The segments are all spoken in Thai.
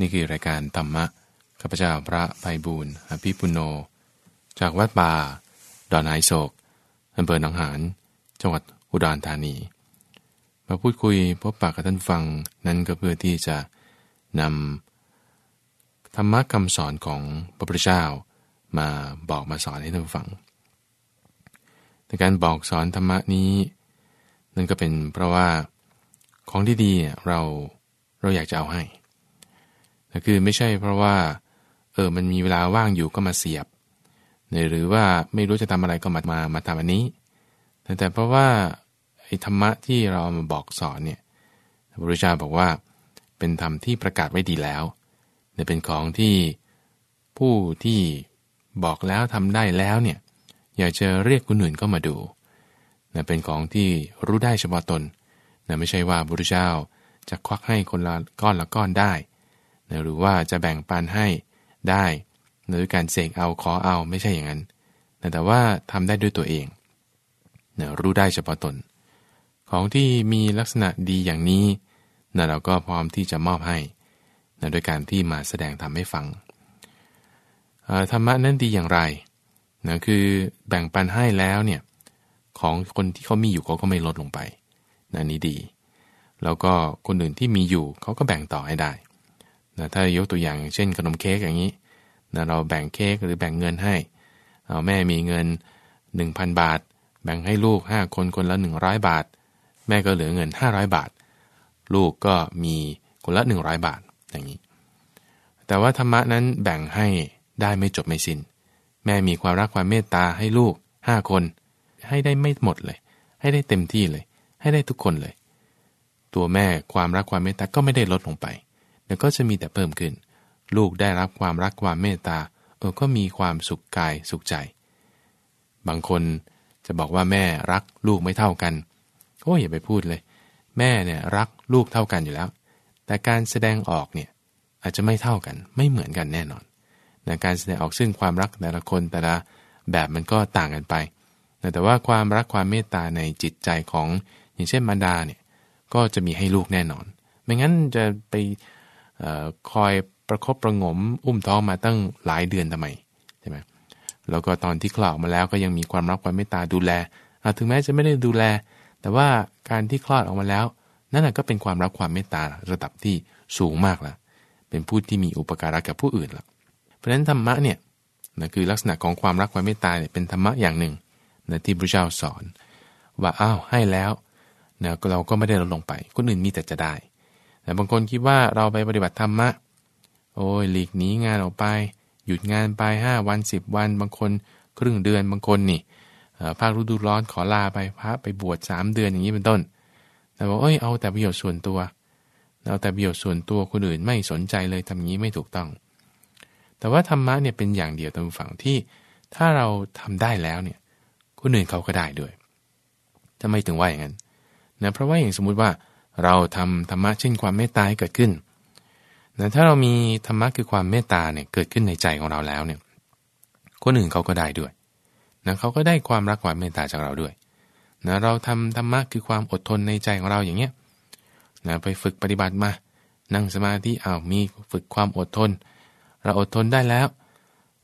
นี่คือรายการธรรมะข้าพเจ้าพระไพบูรณ์อภิปุโน จากวัดป่าดอนไฮโศกอำเภอหนองหานจังหวัดอุดรธานี มาพูดคุยพบปากกับท่านฟังนั้นก็เพื่อที่จะนำธรรมะคำสอนของพระพุทธเจ้ามาบอกมาสอนให้ท่านฟัง ในการบอกสอนธรรมะนี้ นั่นก็เป็นเพราะว่าของที่ดีเราเราอยากจะเอาให้ คือไม่ใช่เพราะว่า เออมันมีเวลาว่างอยู่ก็มาเสียบ หรือว่าไม่รู้จะทำอะไรก็มามามาทำอันนี้แต่เพราะว่าไอ้ธรรมะที่เรามาบอกสอนเนี่ยพระพุทธเจ้าบอกว่า เป็นธรรมที่ประกาศไว้ดีแล้วเนี่ยเป็นของที่ผู้ที่บอกแล้วทำได้แล้วเนี่ยอยากจะเรียกคนอื่นก็มาดูนะเป็นของที่รู้ได้เฉพาะตนนะไม่ใช่ว่าพระพุทธเจ้าจะควักให้คนละก้อนละก้อนได้ นะหรือว่าจะแบ่งปันให้ได้หรือการเสกเอาขอเอาไม่ใช่อย่างนั้นนะแต่ว่าทำได้ด้วยตัวเองนะรู้ได้เฉพาะตน ของที่มีลักษณะดีอย่างนี้นะเราก็พร้อมที่จะมอบให้นะโดยการที่มาแสดงทำให้ฟังธรรมะนั้นดีอย่างไรนะคือแบ่งปันให้แล้วเนี่ยของคนที่เขามีอยู่เขาก็ไม่ลดลงไปนะนี้ดี แล้วก็คนอื่นที่มีอยู่เขาก็แบ่งต่อให้ได้ นะถ้ายกตัวอย่างเช่นขนมเค้กอย่างนี้นะเราแบ่งเค้กหรือแบ่งเงินให้เอาแม่มีเงิน 1,000 บาท แบ่งให้ลูก 5 คนคนละ 100 บาท แม่ก็เหลือเงิน 500 บาท ลูกก็มีคนละ 100 บาทอย่างนี้ แต่ว่าธรรมะนั้นแบ่งให้ได้ไม่จบไม่สิน้น แม่มีความรักความเมตตาให้ลูก 5 คน ให้ได้ไม่หมดเลย ให้ได้เต็มที่เลย ให้ได้ทุกคนเลย ตัวแม่ความรักความเมตตาก็ไม่ได้ลดลงไป แล้วก็จะมีแต่เพิ่มขึ้น ลูกได้รับความรักความเมตตาเออก็มีความสุขกายสุขใจ บางคนจะบอกว่าแม่รักลูกไม่เท่ากันโอ้ยอย่าไปพูดเลย แม่เนี่ยรักลูกเท่ากันอยู่แล้ว แต่การแสดงออกเนี่ยอาจจะไม่เท่ากันไม่เหมือนกันแน่นอนในการแสดงออกซึ่งความรักแต่ละคนแต่ละแบบมันก็ต่างกันไปแต่ว่าความรักความเมตตาในจิตใจของอย่างเช่นมารดาเนี่ยก็จะมีให้ลูกแน่นอน ไม่งั้นจะไป คอยประครบประงมอุ้มท้องมาตั้งหลายเดือนทำไมใช่ไหมแล้วก็ตอนที่คลอดมาแล้วก็ยังมีความรักความเมตตาดูแลถึงแม้จะไม่ได้ดูแล แต่ว่าการที่คลอดออกมาแล้ว นั่นก็เป็นความรักความเมตตาระดับที่สูงมากละเป็นผู้ที่มีอุปการะกับผู้อื่นละเพราะฉะนั้นธรรมะเนี่ยนะคือลักษณะของความรักความเมตตาเนี่ยเป็นธรรมะอย่างหนึ่งนะที่พระเจ้าสอน ว่าอ้าวให้แล้วนะเราก็ไม่ได้ลดลงไป คนอื่นมีแต่จะได้ แต่บางคนคิดว่าเราไปปฏิบัติธรรมะ โอ้ยหลีกหนีงานออกไป หยุดงานไปห้าวันสิบวัน บางคนครึ่งเดือนบางคนนี่ภาคฤดูร้อนขอลาไปพระไปบวชสามเดือนอย่างนี้เป็นต้น แต่บอกเอ้ยเอาแต่ประโยชน์ส่วนตัวเอาแต่ประโยชน์ส่วนตัวคนอื่นไม่สนใจเลยทำอย่างนี้ไม่ถูกต้อง แต่ว่าธรรมะเนี่ยเป็นอย่างเดียวตามฝั่งที่ถ้าเราทำได้แล้วเนี่ยคนอื่นเขาก็ได้ด้วยทำไมถึงว่าอย่างนั้นนะเพราะว่าอย่างสมมุติว่า เราทำธรรมะเช่นความเมตตาให้เกิดขึ้นนะถ้าเรามีธรรมะคือความเมตตาเนี่ยเกิดขึ้นในใจของเราแล้วเนี่ย คนอื่นเขาก็ได้ด้วยนะเขาก็ได้ความรักความเมตตาจากเราด้วยนะเราทำธรรมะคือความอดทนในใจของเราอย่างเงี้ยนะไปฝึกปฏิบัติมา นั่งสมาธิอ้าวมีฝึกความอดทน เราอดทนได้แล้ว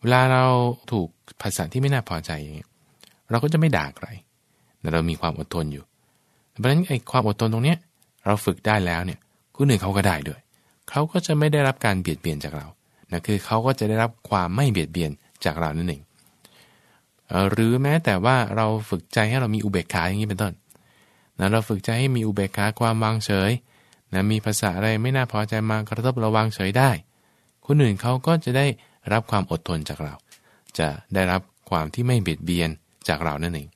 เวลาเราถูกภาษาที่ไม่น่าพอใจอย่างเงี้ยเราก็จะไม่ด่าใครแต่เรามีความอดทนอยู่ เพราะฉะนั้นไอ้ความอดทนตรงเนี้ย เราฝึกได้แล้วเนี่ยคนอื่นเขาก็ได้ด้วย เขาก็จะไม่ได้รับการเบียดเบียนจากเรานะคือเขาก็จะได้รับความไม่เบียดเบียนจากเรานั่นเองหรือแม้แต่ว่าเราฝึกใจให้เรามีอุเบกขาอย่างนี้เป็นต้นนะเราฝึกใจให้มีอุเบกขาความวางเฉยนะมีภาษาอะไรไม่น่าพอใจมากระทบเราวางเฉยได้ คนอื่นเขาก็จะได้รับความอดทนจากเรา จะได้รับความที่ไม่เบียดเบียนจากเรานั่นเอง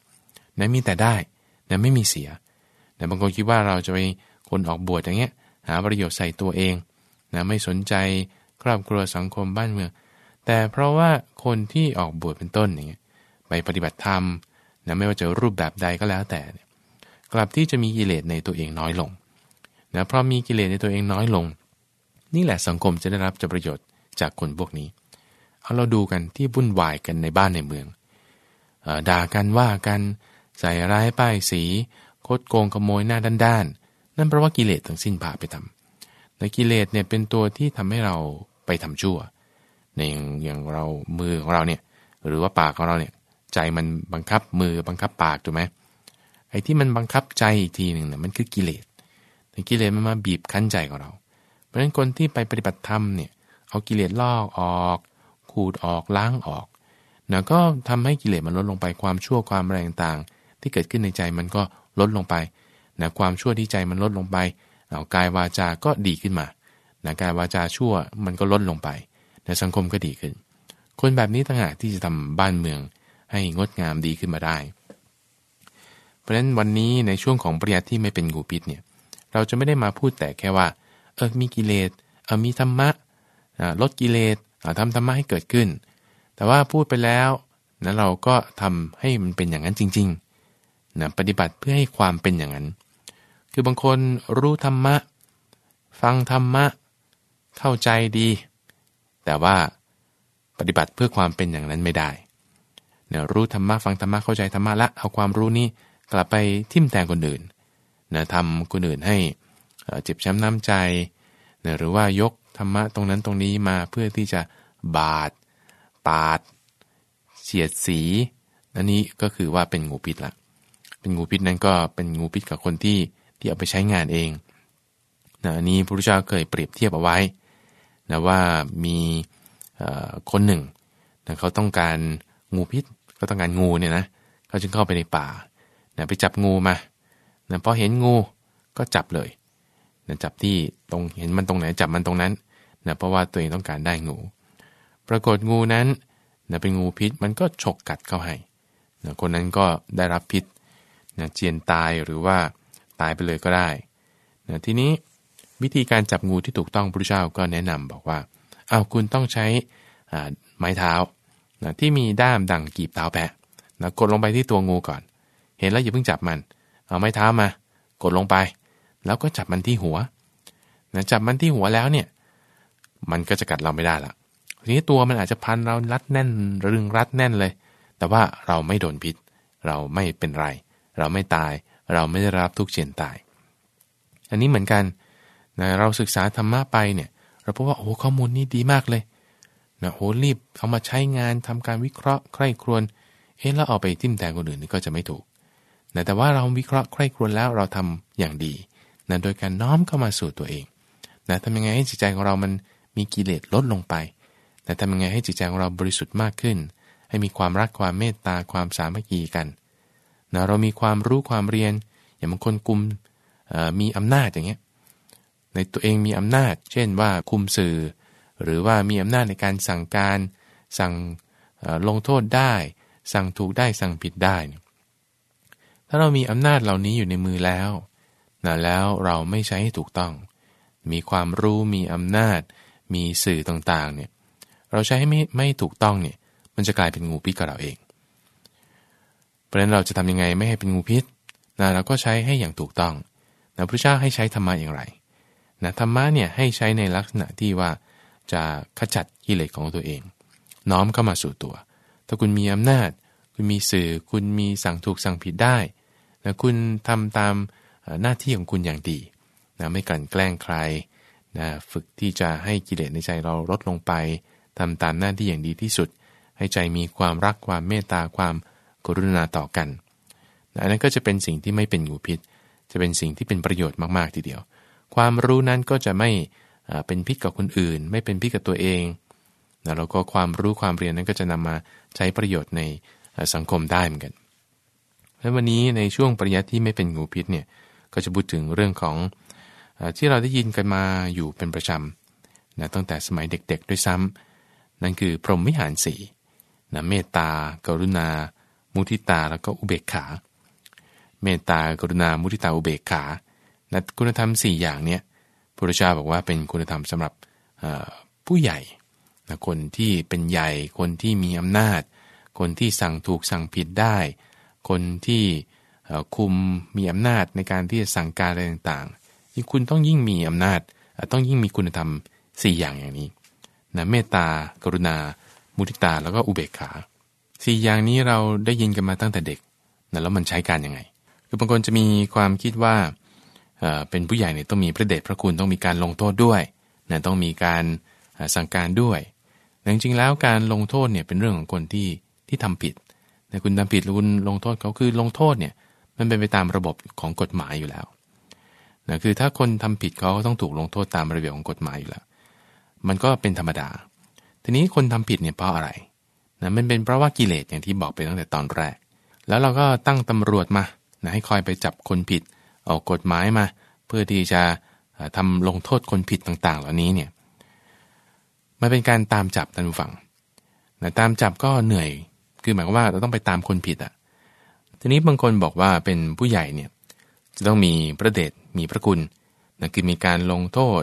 นะมีแต่ได้นะไม่มีเสียแต่บางคนคิดว่าเราจะไป คนออกบวชอย่างเงี้ยหาประโยชน์ใส่ตัวเองนะไม่สนใจครอบครัวสังคมบ้านเมือง แต่เพราะว่าคนที่ออกบวชเป็นต้นอย่างเงี้ยไปปฏิบัติธรรมนะไม่ว่าจะรูปแบบใดก็แล้วแต่ กลับที่จะมีกิเลสในตัวเองน้อยลงนะเพราะมีกิเลสในตัวเองน้อยลง นี่แหละสังคมจะได้รับจะประโยชน์จากคนพวกนี้เอาเราดูกันที่วุ่นวายกันในบ้านในเมืองด่ากันว่ากันใส่ร้ายป้ายสี คดโกงขโมยหน้าด้านๆ นั่นเพราะว่ากิเลสทั้งสิ้นพาไปทำในกิเลสเนี่ยเป็นตัวที่ทำให้เราไปทำชั่วในอย่างเรามือของเราเนี่ยหรือว่าปากของเราเนี่ยใจมันบังคับมือบังคับปากถูกไหมไอ้ที่มันบังคับใจอีกทีหนึ่งเนี่ยมันคือกิเลสแต่กิเลสมันมาบีบคั้นใจของเรา เพราะฉะนั้นคนที่ไปปฏิบัติธรรมเนี่ยเอากิเลสลอกออก ขูดออกล้างออกนะก็ทำให้กิเลสมันลดลงไปความชั่วความแรงต่างที่เกิดขึ้นในใจมันก็ลดลงไป นะความชั่วที่ใจมันลดลงไปเอากายวาจาก็ดีขึ้นมานะกายวาจาชั่วมันก็ลดลงไปในสังคมก็ดีขึ้น คนแบบนี้ต่างหากที่จะทำบ้านเมืองให้งดงามดีขึ้นมาได้ เพราะฉะนั้นวันนี้ในช่วงของปริยัติที่ไม่เป็นงูพิษเนี่ยเราจะไม่ได้มาพูดแต่แค่ว่าเออมีกิเลสเออมีธรรมะลดกิเลสทำธรรมะให้เกิดขึ้น แต่ว่าพูดไปแล้วนะเราก็ทำให้มันเป็นอย่างนั้นจริงๆนะปฏิบัติเพื่อให้ความเป็นอย่างนั้น คือบางคนรู้ธรรมะ ฟังธรรมะ เข้าใจดี แต่ว่าปฏิบัติเพื่อความเป็นอย่างนั้นไม่ได้เนี่ยรู้ธรรมะฟังธรรมะเข้าใจธรรมะละเอาความรู้นี้กลับไปทิ่มแทงคนอื่นนะทำคนอื่นให้เจ็บช้ำน้ำใจนะหรือว่ายกธรรมะตรงนั้นตรงนี้มาเพื่อที่จะบาดปาดเสียดสีอันนี้ก็คือว่าเป็นงูพิษละเป็นงูพิษนั้นก็เป็นงูพิษกับคนที่ ที่เอาไปใช้งานเองนะอันนี้พระพุทธเจ้าเคยเปรียบเทียบเอาไว้นะว่ามีคนหนึ่งนะเขาต้องการงูพิษก็ต้องการงูเนี่ยนะเขาจึงเข้าไปในป่านะไปจับงูมานะพอเห็นงูก็จับเลยนะจับที่ตรงเห็นมันตรงไหนจับมันตรงนั้นนะเพราะว่าตัวเองต้องการได้งู ปรากฏงูนั้นนะเป็นงูพิษมันก็ฉกกัดเข้าให้นะคนนั้นก็ได้รับพิษนะเจียนตายหรือว่า ตายไปเลยก็ได้นะทีนี้วิธีการจับงูที่ถูกต้องพระเจ้าก็แนะนำบอกว่า เอาคุณต้องใช้ไม้เท้านะที่มีด้ามดังกีบเท้าแปะนะกดลงไปที่ตัวงูก่อน เห็นแล้วอย่าเพิ่งจับมัน เอาไม้เท้ามากดลงไป แล้วก็จับมันที่หัวนะจับมันที่หัวแล้วเนี่ย มันก็จะกัดเราไม่ได้ละทีนี้ตัวมันอาจจะพันเรารัดแน่นรึงรัดแน่นเลย แต่ว่าเราไม่โดนพิษ เราไม่เป็นไร เราไม่ตาย เราไม่ได้รับทุกเฉียนตาย อันนี้เหมือนกันนะเราศึกษาธรรมะไปเนี่ย เราพบว่าโอ้ข้อมูลนี้ดีมากเลยนะโหรีบเอามาใช้งานทำการวิเคราะห์ใคร่ครวญเอ๊ะแล้วเอาไปทิ่มแทงคนอื่นนี่ก็จะไม่ถูกนะแต่ว่าเราวิเคราะห์ใคร่ครวญแล้วเราทำอย่างดีนะโดยการน้อมเข้ามาสู่ตัวเองนะทำยังไงให้จิตใจของเรามันมีกิเลสลดลงไปแต่ทำยังไงให้จิตใจของเราบริสุทธิ์มากขึ้น ให้มีความรักความเมตตาความสามัคคีกัน นะเรามีความรู้ความเรียน อย่างบางคนกลุ่มมีอำนาจอย่างเงี้ยในตัวเองมีอำนาจ เช่นว่าคุมสื่อ หรือว่ามีอำนาจในการสั่งการสั่งลงโทษได้ สั่งถูกได้สั่งผิดได้ ถ้าเรามีอำนาจเหล่านี้อยู่ในมือแล้วนะแล้วเราไม่ใช้ให้ถูกต้อง มีความรู้มีอำนาจ มีสื่อต่างๆเนี่ยเราใช้ให้ไม่ไม่ถูกต้องเนี่ยมันจะกลายเป็นงูพิษกับเราเอง ราะฉะนั้นเราจะทำยังไงไม่ให้เป็นงูพิษนะเราก็ใช้ให้อย่างถูกต้องนะพระเจ้าให้ใช้ธรรมะอย่างไรนะธรรมะเนี่ยให้ใช้ในลักษณะที่ว่าจะขจัดกิเลสของตัวเอง น้อมเข้ามาสู่ตัว ถ้าคุณมีอำนาจ คุณมีสื่อ คุณมีสั่งถูกสั่งผิดได้นะคุณทำตามหน้าที่ของคุณอย่างดีนะไม่กันแกล้งใครนะฝึกที่จะให้กิเลสในใจเราลดลงไปทำตามหน้าที่อย่างดีที่สุด ให้ใจมีความรักความเมตตาความ กรุณาต่อกันนะอันนั้นก็จะเป็นสิ่งที่ไม่เป็นงูพิษ จะเป็นสิ่งที่เป็นประโยชน์มากๆทีเดียว ความรู้นั้นก็จะไม่เป็นพิษกับคนอื่น ไม่เป็นพิษกับตัวเองแล้วก็ความรู้ความเรียนนั้นก็จะนำมาใช้ประโยชน์ในสังคมได้เหมือนกันและวันนี้ในช่วงปริยัติที่ไม่เป็นงูพิษเนี่ยก็จะพูดถึงเรื่องของที่เราได้ยินกันมาอยู่เป็นประจำนะตั้งแต่สมัยเด็กๆด้วยซ้ำนั่นคือพรหมวิหารสีนะเมตตากรุณา มุทิตาแล้วก็อุเบกขา เมตตากรุณามุทิตาอุเบกขานะคุณธรรม 4 อย่างเนี้ยพระเจ้าบอกว่าเป็นคุณธรรมสำหรับผู้ใหญ่นะคนที่เป็นใหญ่คนที่มีอำนาจ คนที่สั่งถูกสั่งผิดได้ คนที่คุมมีอำนาจในการที่จะสั่งการอะไรต่างๆที่คุณต้องยิ่งมีอำนาจ ต้องยิ่งมีคุณธรรม 4 อย่างอย่างนี้นะเมตตากรุณา มุทิตาแล้วก็อุเบกขา สี่อย่างนี้เราได้ยินกันมาตั้งแต่เด็กนะแล้วมันใช้การยังไง คือบางคนจะมีความคิดว่าเป็นผู้ใหญ่เนี่ยต้องมีพระเดชพระคุณต้องมีการลงโทษด้วยนะต้องมีการสั่งการด้วยแต่จริงๆแล้วการลงโทษเนี่ยเป็นเรื่องของคนที่ที่ทำผิดแต่คุณทำผิดคุณลงโทษเขาคือลงโทษเนี่ยมันเป็นไปตามระบบของกฎหมายอยู่แล้วนะคือถ้าคนทำผิดเขาก็ต้องถูกลงโทษตามระเบียบของกฎหมายอยู่แล้ว มันก็เป็นธรรมดา ทีนี้คนทำผิดเนี่ยเพราะอะไร นะมันเป็นเพราะว่ากิเลสอย่างที่บอกไปตั้งแต่ตอนแรก แล้วเราก็ตั้งตำรวจมานะให้คอยไปจับคนผิด ออกกฎหมายมา เพื่อที่จะทำลงโทษคนผิดต่างๆ เหล่านี้เนี่ยมันเป็นการตามจับท่านผู้ฟังนะตามจับก็เหนื่อย คือหมายความว่าเราต้องไปตามคนผิดอะ ทีนี้บางคนบอกว่าเป็นผู้ใหญ่เนี่ยจะต้องมีพระเดชมีพระคุณนะคือมีการลงโทษ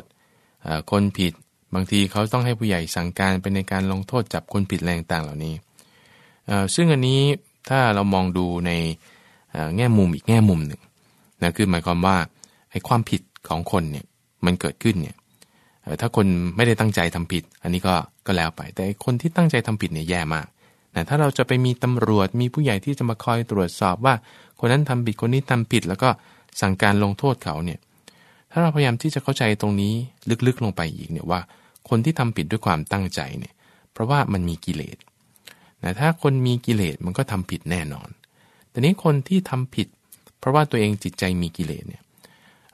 คนผิด บางทีเขาต้องให้ผู้ใหญ่สั่งการเป็นในการลงโทษจับคนผิดแรงต่างเหล่านี้ซึ่งอันนี้ถ้าเรามองดูในแง่มุมอีกแง่มุมหนึ่งนะคือหมายความว่าไอ้ความผิดของคนเนี่ยมันเกิดขึ้นเนี่ยถ้าคนไม่ได้ตั้งใจทำผิด อันนี้ก็ก็แล้วไป แต่คนที่ตั้งใจทำผิดเนี่ยแย่มากนะถ้าเราจะไปมีตำรวจมีผู้ใหญ่ที่จะมาคอยตรวจสอบว่า คนนั้นทำผิดคนนี้ทำผิด แล้วก็สั่งการลงโทษเขาเนี่ยถ้าเราพยายามที่จะเข้าใจตรงนี้ลึกๆลงไปอีกเนี่ยว่า คนที่ทำผิดด้วยความตั้งใจเนี่ยเพราะว่ามันมีกิเลสนะถ้าคนมีกิเลสมันก็ทำผิดแน่นอน แต่นี้คนที่ทำผิด เพราะว่าตัวเองจิตใจมีกิเลสเนี่ย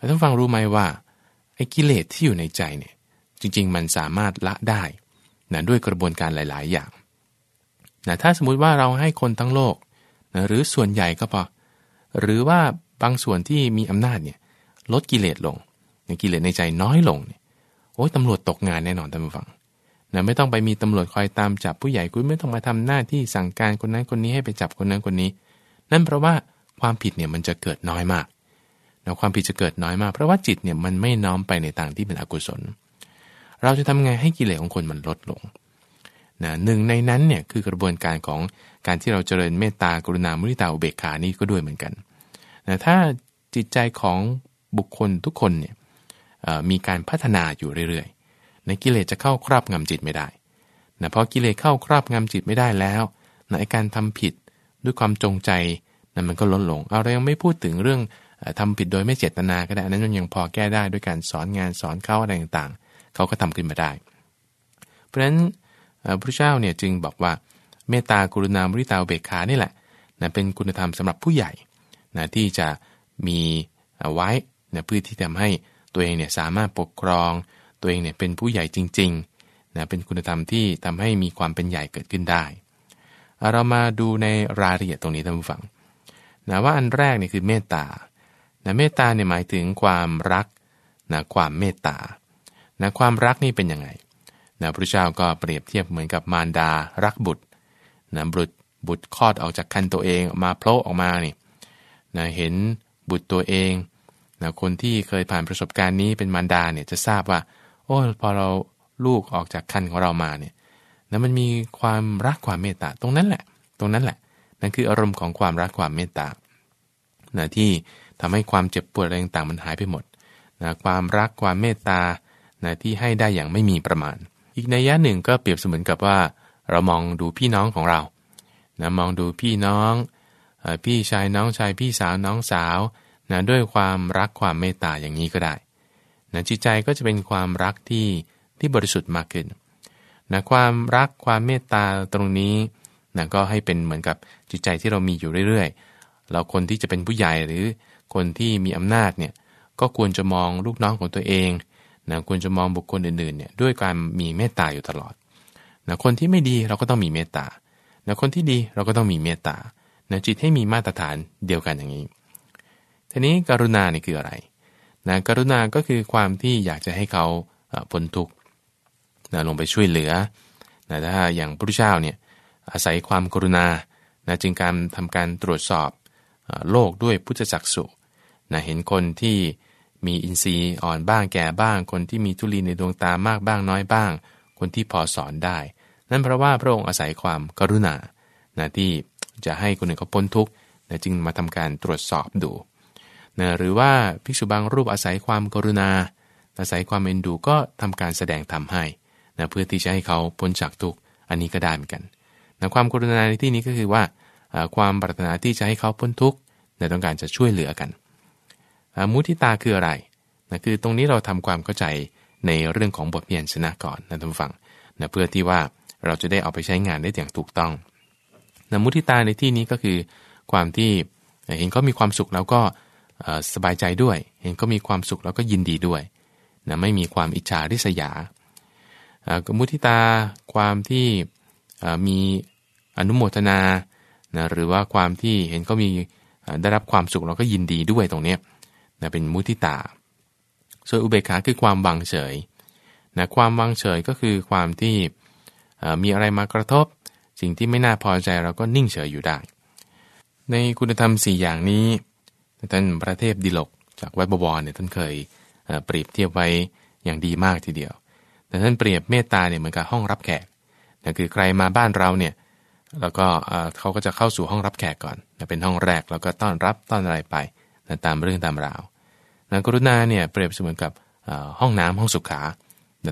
ท่านฟังรู้ไหมว่าไอ้กิเลสที่อยู่ในใจเนี่ยจริง ๆ มันสามารถละได้นะด้วยกระบวนการหลาย ๆ อย่างนะถ้าสมมุติว่าเราให้คนทั้งโลกนะหรือส่วนใหญ่ก็พอหรือว่าบางส่วนที่มีอำนาจเนี่ยลดกิเลสลงนกิเลสในใจน้อยลงเนี่ย อ้ยตำรวจตกงานแน่นอนท่านผู้ฟังนะไม่ต้องไปมีตำรวจคอยตามจับผู้ใหญ่คุณไม่ต้องมาทำหน้าที่สั่งการคนนั้นคนนี้ให้ไปจับคนนั้นคนนี้ นั่นเพราะว่าความผิดเนี่ยมันจะเกิดน้อยมากนะความผิดจะเกิดน้อยมาก เพราะว่าจิตเนี่ยมันไม่น้อมไปในทางที่เป็นอกุศล เราจะทำไงให้กิเลสของคนมันลดลงนะหนึ่งในนั้นเนี่ยคือกระบวนการของการที่เราเจริญเมตตากรุณามุทิตาอุเบกขานี่ก็ด้วยเหมือนกันนะถ้าจิตใจของบุคคลทุกคนเนี่ย มีการพัฒนาอยู่เรื่อยๆในกิเลสจะเข้าครอบงำจิตไม่ได้นะเพราะกิเลสเข้าครอบงำจิตไม่ได้แล้วในการทำผิดด้วยความจงใจนั้นมันก็ลดลง เอาเรายังไม่พูดถึงเรื่องทำผิดโดยไม่เจตนาก็ได้นั้นยังพอแก้ได้ด้วยการสอนงานสอนเข้าอะไรต่างๆ เขาก็ทำขึ้นมาได้ เพราะฉะนั้นพระเจ้าเนี่ยจึงบอกว่าเมตตากรุณาบริตาเบกขานี่แหละนะเป็นคุณธรรมสำหรับผู้ใหญ่นะที่จะมีไว้นะเพื่อที่ทำให้ ตัวเองเนี่ยสามารถปกครอง ตัวเองเนี่ยเป็นผู้ใหญ่จริงๆนะเป็นคุณธรรมที่ทำให้มีความเป็นใหญ่เกิดขึ้นได้เรามาดูในรายละเอียดตรงนี้ท่านผู้ฟังนะว่าอันแรกเนี่ยคือเมตตานะเมตตาเนี่ยหมายถึงความรักนะความเมตตานะความรักนี่เป็นยังไงนะพระเจ้าก็เปรียบเทียบเหมือนกับมารดารักบุตรนะบุตรบุตรคลอดออกจากคันตัวเองมาโผล่ออกมานี่นะเห็นบุตรตัวเอง นะคนที่เคยผ่านประสบการณ์นี้เป็นมารดาเนี่ยจะทราบว่า โอ้พอเราลูกออกจากคันของเรามาเนี่ยนะมันมีความรักความเมตตาตรงนั้นแหละ ตรงนั้นแหละ นั่นคืออารมณ์ของความรักความเมตตานะที่ทำให้ความเจ็บปวดอะไรต่างๆมันหายไปหมดนะความรักความเมตตานะที่ให้ได้อย่างไม่มีประมาณ อีกในยะหนึ่งก็เปรียบเสมือนกับว่า เรามองดูพี่น้องของเรานะมองดูพี่น้อง พี่ชายน้องชายพี่สาวน้องสาว นะด้วยความรักความเมตตาอย่างนี้ก็ได้นะจิตใจก็จะเป็นความรักที่ที่บริสุทธิ์มากขึ้นนะความรักความเมตตาตรงนี้นะก็ให้เป็นเหมือนกับจิตใจที่เรามีอยู่เรื่อยๆ เราคนที่จะเป็นผู้ใหญ่หรือคนที่มีอำนาจเนี่ยก็ควรจะมองลูกน้องของตัวเองนะควรจะมองบุคคลอื่นๆเนี่ยด้วยการมีเมตตาอยู่ตลอดนะคนที่ไม่ดีเราก็ต้องมีเมตตานะคนที่ดีเราก็ต้องมีเมตตานะจิตให้มีมาตรฐานเดียวกันอย่างนี้ ทีนี้กรุณานี่คืออะไรนะกรุณาก็คือความที่อยากจะให้เขาพ้นทุกข์นะลงไปช่วยเหลือนะถ้าอย่างพระพุทธเจ้าเนี่ยอาศัยความกรุณานะจึงการทำการตรวจสอบโลกด้วยพุทธจักสุนะเห็นคนที่มีอินทรีย์อ่อนบ้างแก่บ้าง คนที่มีทุลีในดวงตามากบ้างน้อยบ้าง คนที่พอสอนได้ นั่นเพราะว่าพระองค์อาศัยความกรุณานะที่จะให้คนอื่นเขาพ้นทุกข์นะจึงมาทำการตรวจสอบดู นะหรือว่าภิกษุบางรูปอาศัยความกรุณา อาศัยความเอ็นดูก็ทำการแสดงธรรมให้นะเพื่อที่จะให้เขาพ้นจากทุกข์อันนี้ก็ได้เหมือนกันนะความกรุณาในที่นี้ก็คือว่าความปรารถนาที่จะให้เขาพ้นทุกข์นะต้องการจะช่วยเหลือกันมุทิตาคืออะไรนะคือตรงนี้เราทำความเข้าใจในเรื่องของบทเรียนชนะก่อนนะท่านผู้ฟังนะเพื่อที่ว่าเราจะได้เอาไปใช้งานได้อย่างถูกต้องนะมุทิตาในที่นี้ก็คือความที่เห็นเขามีความสุขแล้วก็ สบายใจด้วย เห็นเขามีความสุขแล้วก็ยินดีด้วยนะไม่มีความอิจฉาริษยามุทิตาความที่มีอนุโมทนานะหรือว่าความที่เห็นเขามีได้รับความสุขเราก็ยินดีด้วยตรงนี้นะเป็นมุทิตา ส่วนอุเบกขาคือความวางเฉยนะความวางเฉยก็คือความที่มีอะไรมากระทบ สิ่งที่ไม่น่าพอใจเราก็นิ่งเฉยอยู่ได้ ในคุณธรรม 4 อย่างนี้ ท่านพระเทพดิลกจากวัดบวรเนี่ยท่านเคยเปรียบเทียบไว้อย่างดีมากทีเดียว แต่ท่านเปรียบเมตตาเนี่ยเหมือนกับห้องรับแขกคือใครมาบ้านเราเนี่ยแล้วก็เขาก็จะเข้าสู่ห้องรับแขกก่อนเป็นห้องแรกแล้วก็ต้อนรับต้อนอะไรไปตามเรื่องตามราวนะกรุณาเนี่ยเปรียบเสมือนกับห้องน้ำห้องสุขา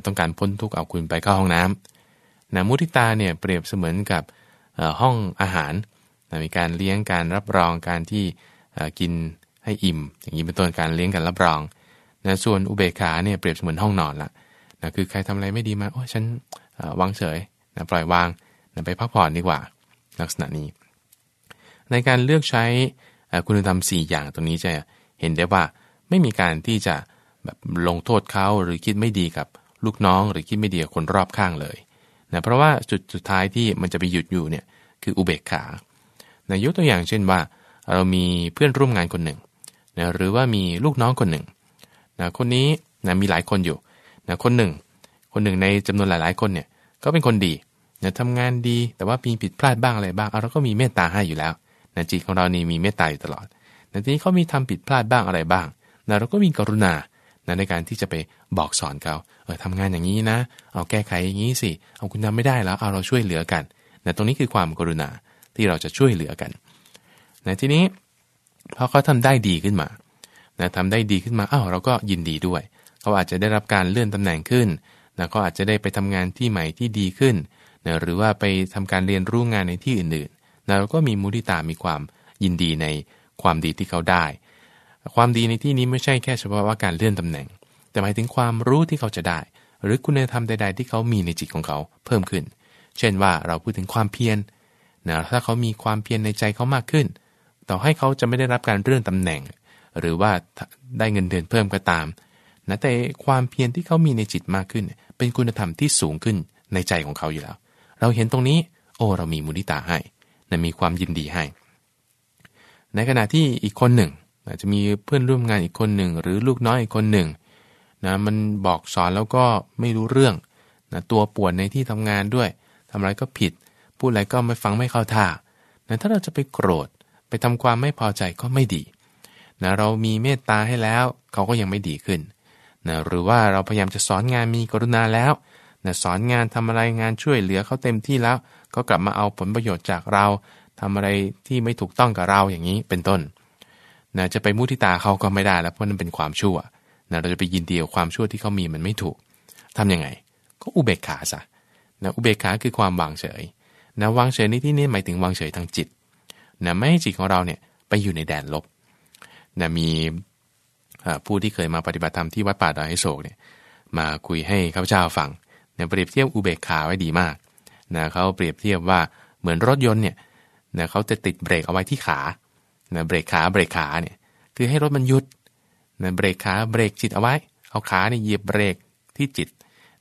ต้องการพ้นทุกข์เอาคุณไปเข้าห้องน้ำนะมุทิตาเนี่ยเปรียบเสมือนกับห้องอาหารนะมีการเลี้ยงการรับรองการที่ กินให้อิ่ม อย่างนี้เป็นต้นการเลี้ยงกันรับรองนะส่วนอุเบกขาเนี่ยเปรียบเสมือนห้องนอนละนะคือใครทำอะไรไม่ดีมาโอ้ฉันวางเฉยนะปล่อยวางนะไปพักผ่อนดีกว่า ลักษณะนี้ ในการเลือกใช้คุณธรรม 4 อย่างตรงนี้จะเห็นได้ว่าไม่มีการที่จะแบบลงโทษเขาหรือคิดไม่ดีกับลูกน้องหรือคิดไม่ดีกับคนรอบข้างเลยนะเพราะว่าจุดสุดท้ายที่มันจะไปหยุดอยู่เนี่ยคืออุเบกขานะยกตัวอย่างเช่นว่า เรามีเพื่อนร่วมงานคนหนึ่งนะหรือว่ามีลูกน้องคนหนึ่งนะคนนี้นะมีหลายคนอยู่นะคนหนึ่ง คนหนึ่งในจำนวนหลาย ๆ คนเนี่ยก็เป็นคนดีนะทำงานดีแต่ว่ามีผิดพลาดบ้างอะไรบ้างเราก็มีเมตตาให้อยู่แล้วนะจิตของเรานี่มีเมตตาอยู่ตลอดแต่ทีนี้เขามีทำผิดพลาดบ้างอะไรบ้างนะเราก็มีกรุณานะในการที่จะไปบอกสอนเขาเออทำงานอย่างนี้นะ เอาแก้ไขอย่างนี้สิ เอาคุณทำไม่ได้แล้ว เอาเราช่วยเหลือกันนะตรงนี้คือความกรุณาที่เราจะช่วยเหลือกัน นะทีนี้พอเขาทาได้ดีขึ้นมานะทำได้ดีขึ้นมาอ้าวเราก็ยินดีด้วย เขาอาจจะได้รับการเลื่อนตำแหน่งขึ้นนะเขาอาจจะได้ไปทำงานที่ใหม่ที่ดีขึ้นนะหรือว่าไปทำการเรียนรู้งานในที่อื่นๆนะเราก็มีมุทิตามีความยินดีในความดีที่เขาได้ ความดีในที่นี้ไม่ใช่แค่เฉพาะว่าการเลื่อนตำแหน่ง แต่หมายถึงความรู้ที่เขาจะได้ หรือคุณธรรมใด ๆ ที่เขามีในจิตของเขาเพิ่มขึ้น เช่นว่าเราพูดถึงความเพียรนะถ้าเขามีความเพียรในใจเขามากขึ้น ต่อให้เขาจะไม่ได้รับการเลื่อนตำแหน่ง หรือว่าได้เงินเดือนเพิ่มก็ตามนะแต่ความเพียรที่เขามีในจิตมากขึ้น เป็นคุณธรรมที่สูงขึ้นในใจของเขาอยู่แล้ว เราเห็นตรงนี้ โอ้เรามีมุนิตาให้นะมีความยินดีให้ ในขณะที่อีกคนหนึ่งอาจจะมีเพื่อนร่วมงานอีกคนหนึ่ง หรือลูกน้อยอีกคนหนึ่งนะมันบอกสอนแล้วก็ไม่รู้เรื่องนะตัวป่วนในที่ทำงานด้วยทำอะไรก็ผิด พูดอะไรก็ไม่ฟังไม่เข้าท่านะถ้าเราจะไปโกรธ ไปทำความไม่พอใจก็ไม่ดีนะเรามีเมตตาให้แล้วเขาก็ยังไม่ดีขึ้นนะหรือว่าเราพยายามจะสอนงานมีกรุณาแล้วนะสอนงานทำอะไรงานช่วยเหลือเขาเต็มที่แล้ว ก็กลับมาเอาผลประโยชน์จากเราทำอะไรที่ไม่ถูกต้องกับเราอย่างนี้เป็นต้นนะจะไปมุทิตาเขาก็ไม่ได้แล้วเพราะนั่นเป็นความชั่วนะเราจะไปยินดีกับความชั่วที่เขามีมันไม่ถูกทํำยังไง ก็อุเบกขาซะนะอุเบกขาคือความวางเฉยนะวางเฉยในที่นี้หมายถึงวางเฉยทางจิต นะไม่ให้จิตของเราเนี่ยไปอยู่ในแดนลบนะมีผู้ที่เคยมาปฏิบัติธรรมที่วัดป่าดอยไฮโศกเนี่ยมาคุยให้ข้าพเจ้าฟังเนี่ยเปรียบเทียบอุเบกขาไว้ดีมากนะเขาเปรียบเทียบว่าเหมือนรถยนต์เนี่ยนะเขาจะติดเบรกเอาไว้ที่ขานะเบรกขาเบรกขาเนี่ยคือให้รถมันหยุดนะเบรกขาเบรกจิตเอาไว้ เอาขาเนี่ยเหยียบเบรกที่จิต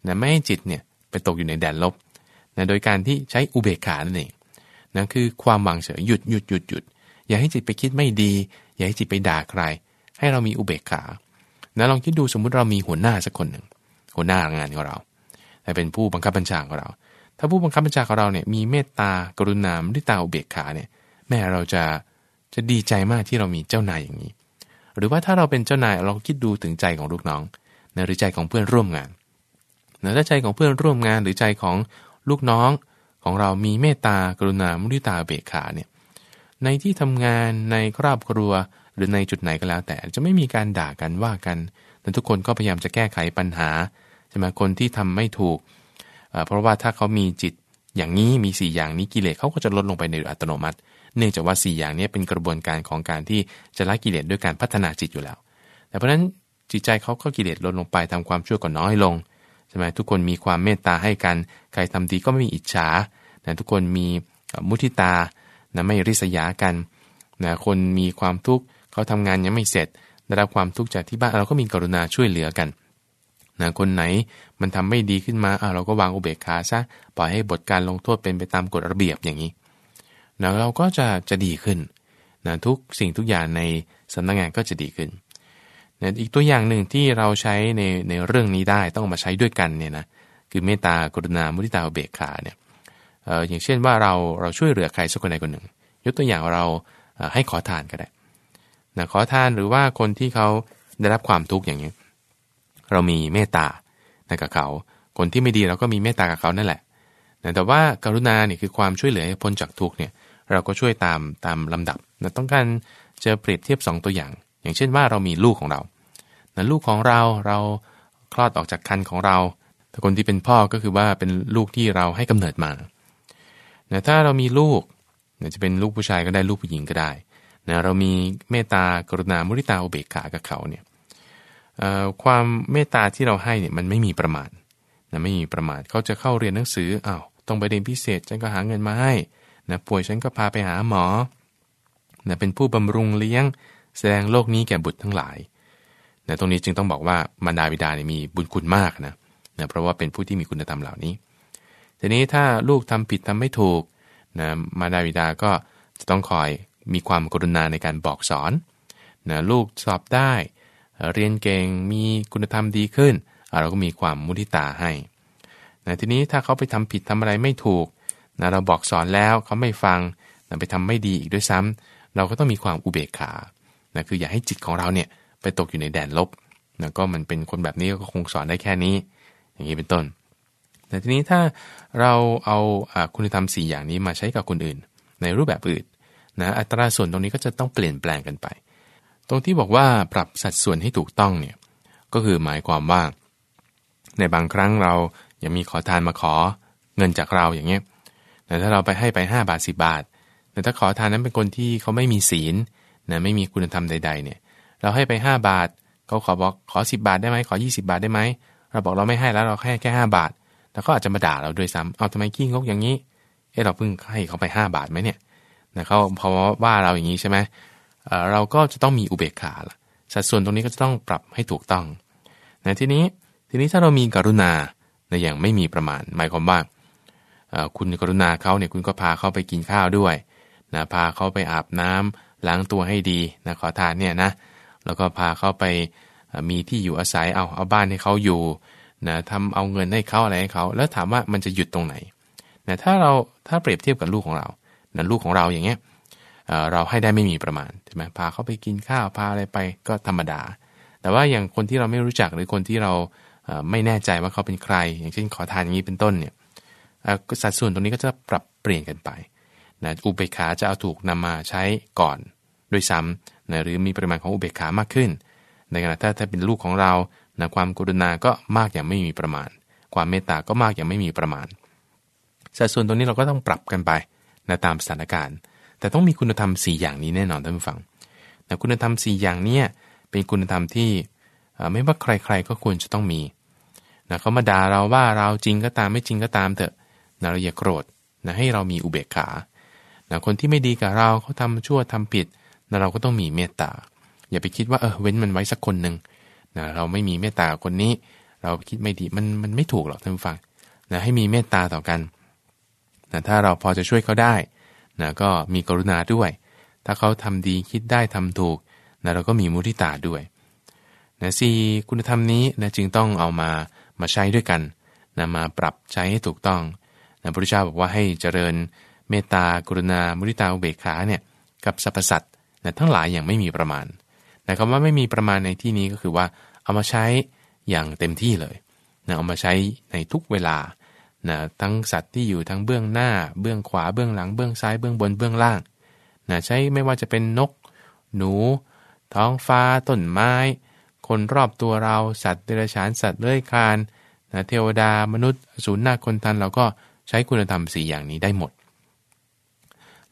นะไม่ให้จิตเนี่ยไปตกอยู่ในแดนลบนะโดยการที่ใช้อุเบกขานั่นเอง นะคือความวางเฉยหยุดหยุดหยุดหยุดอย่าให้จิตไปคิดไม่ดี อย่าให้จิตไปด่าใคร ให้เรามีอุเบกขานะลองคิดดูสมมุติเรามีหัวหน้าสักคนหนึ่งหัวหน้างานของเราแต่เป็นผู้บังคับบัญชาของเรา ถ้าผู้บังคับบัญชาของเราเนี่ยมีเมตตากรุณาไม่ตาอุเบกขาเนี่ยแม่เราจะจะดีใจมากที่เรามีเจ้านายอย่างนี้ หรือว่าถ้าเราเป็นเจ้านายเราคิดดูถึงใจของลูกน้องนะหรือใจของเพื่อนร่วมงานนะถ้าใจของเพื่อนร่วมงานหรือใจของลูกน้อง ของเรามีเมตตากรุณามุทิตาเบกขาเนี่ยในที่ทำงานในครอบครัวหรือในจุดไหนก็แล้ว แต่จะไม่มีการด่ากันว่ากันแต่ทุกคนก็พยายามจะแก้ไขปัญหาใช่ไหมคนที่ทำไม่ถูก เพราะว่าถ้าเขามีจิตอย่างนี้มี 4 อย่างนี้กิเลสเขาก็จะลดลงไปในอัตโนมัติ เนื่องจากว่า 4 อย่างนี้เป็นกระบวนการของการที่จะละกิเลสด้วยการพัฒนาจิตอยู่แล้ว แต่เพราะนั้นจิตใจเขาก็กิเลสลดลงไปทำความชั่วก็น้อยลง ช่ไหมทุกคนมีความเมตตาให้กัน ใครทำดีก็ไม่มีอิจฉานะทุกคนมีมุทิตานะไม่ริษยากันนะคนมีความทุกข์เขาทำงานยังไม่เสร็จได้รับความทุกข์จากที่บ้านเราก็มีกรุณาช่วยเหลือกันนะคนไหนมันทำไม่ดีขึ้นมาเราก็วางอุเบกขาซะปล่อยให้บทการลงโทษเป็นไปตามกฎระเบียบอย่างนี้นะเราก็จะจะดีขึ้นนะทุกสิ่งทุกอย่างในสำนักงานก็จะดีขึ้น นะอีกตัวอย่างหนึ่งที่เราใช้ในในเรื่องนี้ได้ต้องมาใช้ด้วยกันเนี่ยนะคือเมตตากรุณามุทิตาเบกขาเนี่ยเอออย่างเช่นว่าเราเราช่วยเหลือใครสักคนใดคนหนึ่ง ยกตัวอย่างเราให้ขอทานก็ได้นะขอทานหรือว่าคนที่เขาได้รับความทุกข์อย่างนี้ เรามีเมตตานะกับเขา คนที่ไม่ดีเราก็มีเมตตากับเขานั่นแหละนะแต่ว่าการุณาเนี่ยคือความช่วยเหลือให้พ้นจากทุกข์เนี่ยเราก็ช่วยตามตามลำดับนะต้องการจะเปรียบเทียบ 2 ตัวอย่าง อย่างเช่นว่าเรามีลูกของเรานะลูกของเราเราคลอดออกจากคันของเราแต่คนที่เป็นพ่อก็คือว่าเป็นลูกที่เราให้กำเนิดมานะถ้าเรามีลูกนะจะเป็นลูกผู้ชายก็ได้ลูกผู้หญิงก็ได้นะเรามีเมตตากรุณามุริตาอุเบกขากับเขาเนี่ยความเมตตาที่เราให้เนี่ยมันไม่มีประมาณนะไม่มีประมาณเขาจะเข้าเรียนหนังสืออ้าวต้องไปเรียนพิเศษฉันก็หาเงินมาให้นะป่วยฉันก็พาไปหาหมอนะเป็นผู้บำรุงเลี้ยง แสดงโลกนี้แก่บุตรทั้งหลายนะตรงนี้จึงต้องบอกว่ามารดาบิดาเนี่ยมีบุญคุณมากนะนะเพราะว่าเป็นผู้ที่มีคุณธรรมเหล่านี้ ทีนี้ถ้าลูกทำผิดทำไม่ถูกนะมารดาบิดาก็จะต้องคอยมีความกรุณาในการบอกสอนนะลูกสอบได้ เรียนเก่งมีคุณธรรมดีขึ้น เราก็มีความมุทิตาให้นะทีนี้ถ้าเขาไปทำผิดทำอะไรไม่ถูกนะเราบอกสอนแล้วเขาไม่ฟังนะไปทำไม่ดีอีกด้วยซ้ำเราก็ต้องมีความอุเบกขา นะคืออย่าให้จิตของเราเนี่ยไปตกอยู่ในแดนลบนะก็มันเป็นคนแบบนี้ก็คงสอนได้แค่นี้ อย่างนี้เป็นต้น แต่ทีนี้ถ้าเราเอาคุณธรรม4อย่างนี้มาใช้กับคนอื่น ในรูปแบบอื่นนะอัตราส่วนตรงนี้ก็จะต้องเปลี่ยนแปลงกันไป ตรงที่บอกว่าปรับสัดส่วนให้ถูกต้องเนี่ยก็คือหมายความว่า ในบางครั้งเรายังมีขอทานมาขอเงินจากเราอย่างเงี้ยแต่ถ้าเราไปให้ไป 5 บาท 10 บาท แต่ถ้าขอทานนั้นเป็นคนที่เขาไม่มีศีล นะไม่มีคุณธรรมใดๆเนี่ยเราให้ไป 5 บาทเขาขอบอกขอ 10 บาทได้ไหมขอ 20 บาทได้ไหมเราบอกเราไม่ให้แล้วเราแค่แค่ 5 บาท แล้วก็อาจจะมาด่าเราด้วยซ้ำเอาทำไมขี้งกอย่างนี้เออเราเพิ่งให้เขาไป 5 บาทไหมเนี่ยนะเขาพอว่าเราอย่างนี้ใช่ไหมเเราก็จะต้องมีอุเบกขาละสัดส่วนตรงนี้ก็จะต้องปรับให้ถูกต้องนะทีนี้ทีนี้ถ้าเรามีกรุณาในอย่างไม่มีประมาณ หมายความว่าคุณกรุณาเขาเนี่ยคุณก็พาเขาไปกินข้าวด้วยนะพาเขาไปอาบน้ำ ล้างตัวให้ดีนะขอทานเนี่ยนะแล้วก็พาเขาไปมีที่อยู่อาศัยเอาเอาบ้านให้เขาอยู่นะทำเอาเงินให้เขาอะไรให้เขา แล้วถามว่ามันจะหยุดตรงไหนนะถ้าเราถ้าเปรียบเทียบกับลูกของเรานะลูกของเราอย่างเงี้ยเราให้ได้ไม่มีประมาณใช่ไหมพาเขาไปกินข้าวพาอะไรไปก็ธรรมดา แต่ว่าอย่างคนที่เราไม่รู้จักหรือคนที่เราไม่แน่ใจว่าเขาเป็นใคร อย่างเช่นขอทานอย่างนี้เป็นต้นเนี่ยสัดส่วนตรงนี้ก็จะปรับเปลี่ยนกันไปนะอุเบกขาจะเอาถูกนำมาใช้ก่อน ด้วยซ้ำนะหรือมีปริมาณของอุเบกขามากขึ้น ในขณะถ้าถ้าเป็นลูกของเรานะความกรุณาก็มากอย่างไม่มีประมาณ ความเมตตาก็มากอย่างไม่มีประมาณสัดส่วนตรงนี้เราก็ต้องปรับกันไปนะตามสถานการณ์ แต่ต้องมีคุณธรรม 4 อย่างนี้แน่นอนท่านผู้ฟังนะคุณธรรม 4 อย่างนี้เป็นคุณธรรมที่ไม่ว่าใครๆก็ควรจะต้องมีนะเขามาด่าเราว่าเราจริงก็ตามไม่จริงก็ตามเถอะนะเราอย่าโกรธนะให้เรามีอุเบกขานะคนที่ไม่ดีกับเราเขาทำชั่วทำผิด นะเราก็ต้องมีเมตตา อย่าไปคิดว่าเออเว้นมันไว้สักคนหนึ่งนะเราไม่มีเมตตาคนนี้ เราคิดไม่ดีมันมันไม่ถูกหรอกท่านฟังนะให้มีเมตตาต่อกันนะถ้าเราพอจะช่วยเขาได้นะก็มีกรุณาด้วย ถ้าเขาทำดีคิดได้ทำถูกนะเราก็มีมุทิตาด้วยนะสี่คุณธรรมนี้นะจึงต้องเอามามาใช้ด้วยกันนะมาปรับใช้ให้ถูกต้องนะพระพุทธเจ้าบอกว่าให้เจริญเมตตากรุณามุทิตาอุเบกขาเนี่ยกับสรรพสัตว์ นะทั้งหลายอย่างไม่มีประมาณแต่คำว่าไม่มีประมาณในที่นี้ก็คือว่า เอามาใช้อย่างเต็มที่เลยนะเอามาใช้ในทุกเวลานะทั้งสัตว์ที่อยู่ทั้งเบื้องหน้า เบื้องขวาเบื้องหลังเบื้องซ้ายเบื้องบนเบื้องล่างนะใช้ไม่ว่าจะเป็นนก หนู ท้องฟ้าต้นไม้ คนรอบตัวเราสัตว์เดรัจฉานสัตว์เลื้อยคลานนะเทวดามนุษย์ศูนย์นาคนทันเราก็ใช้คุณธรรมสี่อย่างนี้ได้หมด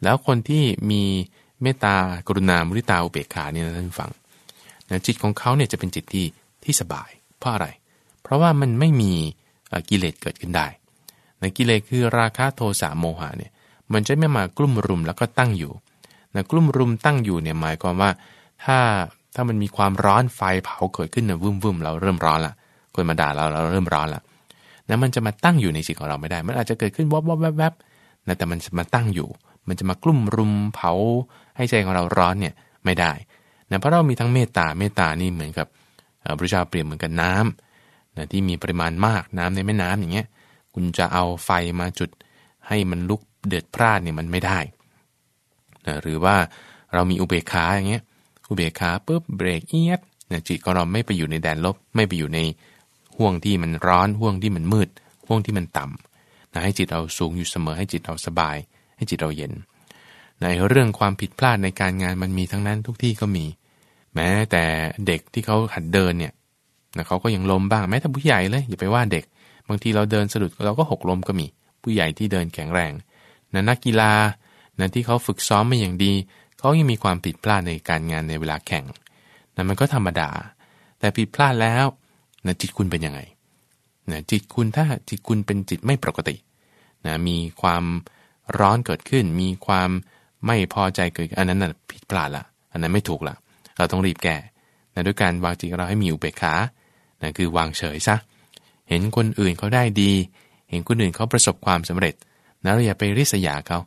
แล้วคนที่มี เมตตากรุณามุริตาอุเบกขาเนี่ยนะท่านฟังนะจิตของเขาเนี่ยจะเป็นจิตที่ที่สบาย เพราะอะไร เพราะว่ามันไม่มีกิเลสเกิดขึ้นได้นะกิเลสคือราคะโทสะโมหะเนี่ยมันจะไม่มากลุ่มรุมแล้วก็ตั้งอยู่นะกลุ่มรุมตั้งอยู่เนี่ยหมายความว่า ถ้าถ้ามันมีความร้อนไฟเผาเกิดขึ้นเนี่ยวึ่มวึมเราเริ่มร้อนละคนมาด่าเราเราเริ่มร้อนละนะมันจะมาตั้งอยู่ในจิตของเราไม่ได้ มันอาจจะเกิดขึ้นวับวับแวบแวบนะแต่มันจะมาตั้งอยู่ มันจะมากลุ่มรุมเผาให้ใจของเราร้อนเนี่ยไม่ได้นะเพราะเรามีทั้งเมตตาเมตตานี่เหมือนกับพระเจ้าเปรียบเหมือนกับน้ำนะที่มีปริมาณมากน้ำในแม่น้ำอย่างเงี้ยคุณจะเอาไฟมาจุดให้มันลุกเดือดพร่านเนี่ยมันไม่ได้นะหรือว่าเรามีอุเบกขาอย่างเงี้ยอุเบกขาปุ๊บเบรกเอียดนะจิตของเราไม่ไปอยู่ในแดนลบ ไม่ไปอยู่ในห่วงที่มันร้อนห่วงที่มันมืดห่วงที่มันต่ำนะให้จิตเราสูงอยู่เสมอให้จิตเราสบาย ให้จิตเราเย็น ในเรื่องความผิดพลาดในการงานมันมีทั้งนั้นทุกที่ก็มี แม้แต่เด็กที่เขาหัดเดินเนี่ยนะเขาก็ยังล้มบ้างแม้แต่ผู้ใหญ่เลยอย่าไปว่าเด็ก บางทีเราเดินสะดุดเราก็หกล้มก็มี ผู้ใหญ่ที่เดินแข็งแรงนะนักกีฬานะที่เขาฝึกซ้อมมาอย่างดีเขายังมีความผิดพลาดในการงานในเวลาแข่งนะมันก็ธรรมดา แต่ผิดพลาดแล้วนะจิตคุณเป็นยังไงนะจิตคุณถ้าจิตคุณเป็นจิตไม่ปกตินะมีความ ร้อนเกิดขึ้น มีความไม่พอใจเกิดอันนั้นน่ะผิดพลาดละอันนั้นไม่ถูกละเราต้องรีบแก้นะด้วยการวางจิตเราให้มีอุเบกขานะคือวางเฉยซะเห็นคนอื่นเขาได้ดี เห็นคนอื่นเขาประสบความสำเร็จนะเราอย่าไปริษยาเขา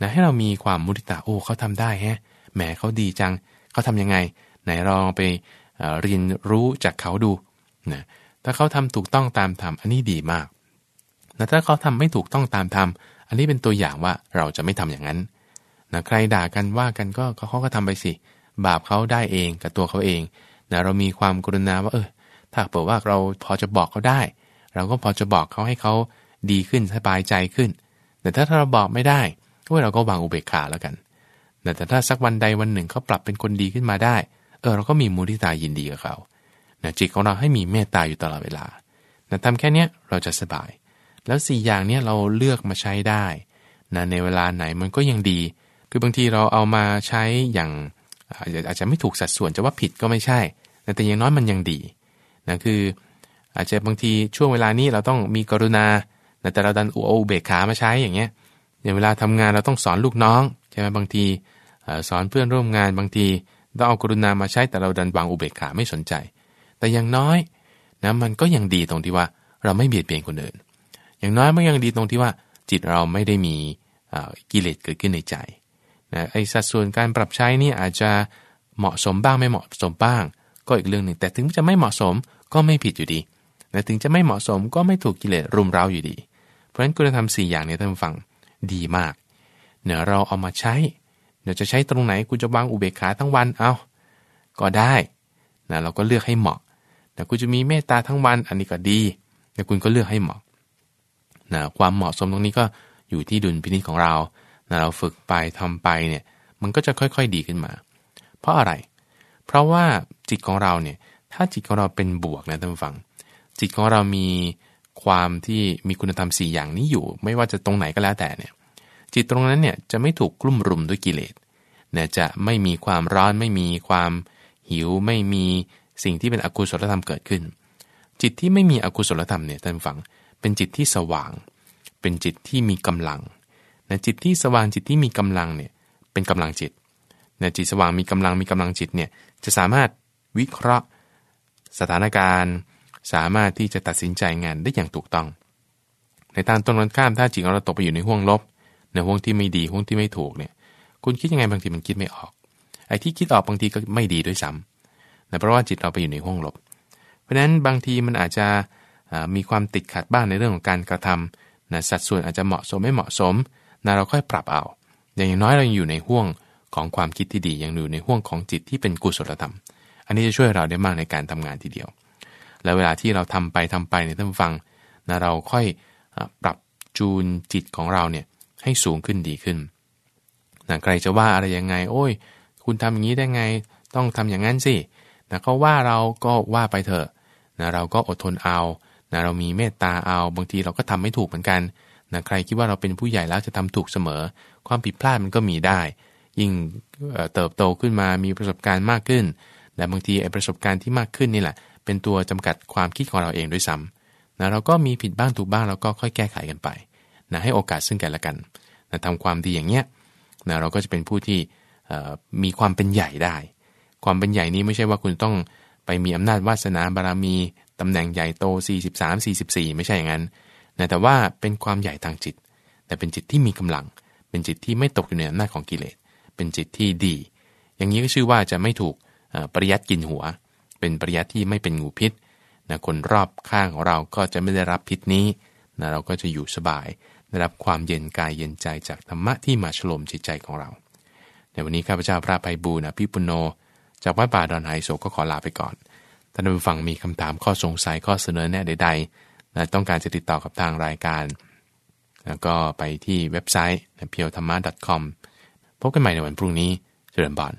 นะให้เรามีความมุติตาโอ้เขาทำได้แฮะแหมเขาดีจังเขาทํำยังไง ไหนลองไปเรียนรู้จากเขาดูนะถ้าเขาทำถูกต้องตามธรรมอันนี้ดีมากแต่ถ้าเขาทำไม่ถูกต้องตามธรรม อันนี้เป็นตัวอย่างว่าเราจะไม่ทำอย่างนั้นนะใครด่ากันว่ากันก็เขาก็ทำไปสิ บาปเขาได้เองกับตัวเขาเองนะเรามีความกรุณาว่าเออถ้าเปิดว่าเราพอจะบอกเขาได้ เราก็พอจะบอกเขาให้เขาดีขึ้นสบายใจขึ้น แต่ถ้าเราบอกไม่ได้ก็เราก็วางอุเบกขาแล้วกัน แต่ถ้าสักวันใดวันหนึ่งเขาปรับเป็นคนดีขึ้นมาได้ เออเราก็มีมูลิตายินดีกับเขานะจิตของเราให้มีเมตตาอยู่ตลอดเวลานะทำแค่นี้เราจะสบาย แล้วสี่อย่างนี้เราเลือกมาใช้ได้นะในเวลาไหนมันก็ยังดี คือบางทีเราเอามาใช้อย่างอาจจะไม่ถูกสัดส่วนจะว่าผิดก็ไม่ใช่ แต่อย่างน้อยมันยังดีนะคืออาจจะบางทีช่วงเวลานี้เราต้องมีกรุณา แต่เราดันอุเบกขามาใช้อย่างเงี้ยอย่างเวลาทำงานเราต้องสอนลูกน้องใช่ไหมบางทีสอนเพื่อนร่วมงานบางทีต้องเอากรุณามาใช้แต่เราดันวางอุเบกขาไม่สนใจ แต่อย่างน้อยนะมันก็ยังดีตรงที่ว่าเราไม่เบียดเบียนคนอื่น อย่างน้อยมันยังดีตรงที่ว่าจิตเราไม่ได้มีกิเลสเกิดขึ้นในใจนะไอ้สัดส่วนการปรับใช้นี่อาจจะเหมาะสมบ้างไม่เหมาะสมบ้าง ก็อีกเรื่องหนึ่งแต่ถึงจะไม่เหมาะสมก็ไม่ผิดอยู่ดีแต่ถึงจะไม่เหมาะสมก็ไม่ถูกกิเลสรุมเร้าอยู่ดี เพราะฉะนั้นคุณธรรมสี่อย่างนี้ท่านฟังดีมากเนี่ยเราเอามาใช้เดี๋ยวจะใช้ตรงไหนคุณจะวางอุเบกขาทั้งวันเอาก็ได้นะเราก็เลือกให้เหมาะแต่คุณจะมีเมตตาทั้งวันอันนี้ก็ดีแต่คุณก็เลือกให้เหมาะ นะความเหมาะสมตรงนี้ก็อยู่ที่ดุลพินิจของเรานะเราฝึกไปทำไปเนี่ยมันก็จะค่อยๆดีขึ้นมา เพราะอะไร เพราะว่าจิตของเราเนี่ยถ้าจิตของเราเป็นบวกนะท่านฟัง จิตของเรามีความที่มีคุณธรรม4อย่างนี้อยู่ ไม่ว่าจะตรงไหนก็แล้วแต่เนี่ยจิตตรงนั้นเนี่ยจะไม่ถูกกลุ่มรุมด้วยกิเลสเนี่ยจะไม่มีความร้อนไม่มีความหิวไม่มีสิ่งที่เป็นอกุศลธรรมเกิดขึ้น จิตที่ไม่มีอกุศลธรรมเนี่ยท่านฟัง เป็นจิตที่สว่าง เป็นจิตที่มีกำลังนะจิตที่สว่างจิตที่มีกำลังเนี่ยเป็นกำลังจิตนะจิตสว่างมีกำลังมีกำลังจิตเนี่ยจะสามารถวิเคราะห์สถานการณ์ สามารถที่จะตัดสินใจงานได้อย่างถูกต้อง ในทางตรงกันข้ามถ้าจิตของเราตกไปอยู่ในห่วงลบในห่วงที่ไม่ดีห่วงที่ไม่ถูกเนี่ยคุณคิดยังไงบางทีมันคิดไม่ออกไอ้ที่คิดออกบางทีก็ไม่ดีด้วยซ้ำนะเพราะว่าจิตเราไปอยู่ในห่วงลบ เพราะฉะนั้นบางทีมันอาจจะ มีความติดขัดบ้างในเรื่องของการกระทำนะสัดส่วนอาจจะเหมาะสมไม่เหมาะสมนะเราค่อยปรับเอาอย่างน้อยเราอยู่ในห่วงของความคิดที่ดียังอยู่ในห่วงของจิตที่เป็นกุศลธรรม อันนี้จะช่วยเราได้มากในการทำงานทีเดียว แล้วเวลาที่เราทำไปทำไปเนี่ยท่านฟังนะเราค่อยปรับจูนจิตของเราเนี่ยให้สูงขึ้นดีขึ้นนะใครจะว่าอะไรยังไง โอ้ย คุณทำอย่างนี้ได้ไง ต้องทำอย่างนั้นสินะเขาว่าเราก็ว่าไปเถอะนะเราก็อดทนเอา นะเรามีเมตตาเอาบางทีเราก็ทำไม่ถูกเหมือนกันนะใครคิดว่าเราเป็นผู้ใหญ่แล้วจะทำถูกเสมอ ความผิดพลาดมันก็มีได้ ยิ่งเติบโตขึ้นมามีประสบการณ์มากขึ้นและบางทีไอ้ประสบการณ์ที่มากขึ้นนี่แหละ เป็นตัวจำกัดความคิดของเราเองด้วยซ้ำนะเราก็มีผิดบ้างถูกบ้างแล้วก็ค่อยแก้ไขกันไปนะให้โอกาสซึ่งกันและกันนะทำความดีอย่างเงี้ยนะเราก็จะเป็นผู้ที่มีความเป็นใหญ่ได้ ความเป็นใหญ่นี้ไม่ใช่ว่าคุณต้องไปมีอำนาจวาสนาบารมี ตำแหน่งใหญ่โต 43 44 ไม่ใช่อย่างนั้นนะแต่ว่าเป็นความใหญ่ทางจิต แต่เป็นจิตที่มีกำลัง เป็นจิตที่ไม่ตกอยู่ในอำนาจของกิเลส เป็นจิตที่ดี อย่างนี้ก็ชื่อว่าจะไม่ถูกปริยัติกินหัว เป็นปริยัติที่ไม่เป็นงูพิษนะคนรอบข้างของเราก็จะไม่ได้รับพิษนี้นะเราก็จะอยู่สบาย ได้รับความเย็นกายเย็นใจจากธรรมะที่มาฉลมจิตใจของเรา ในวันนี้ข้าพเจ้าพระภัยบูนะพี่ปุณโญจากวัดป่าดอนไฮโซก็ขอลาไปก่อน ท่านผู้ฟังมีคำถามข้อสงสัยข้อเสนอแนะใดๆนะต้องการจะติดต่อกับทางรายการ แล้วก็ไปที่เว็บไซต์ p e o t h a m m a c o m พบกันใหม่ในวันพรุ่งนี้เจริญบาน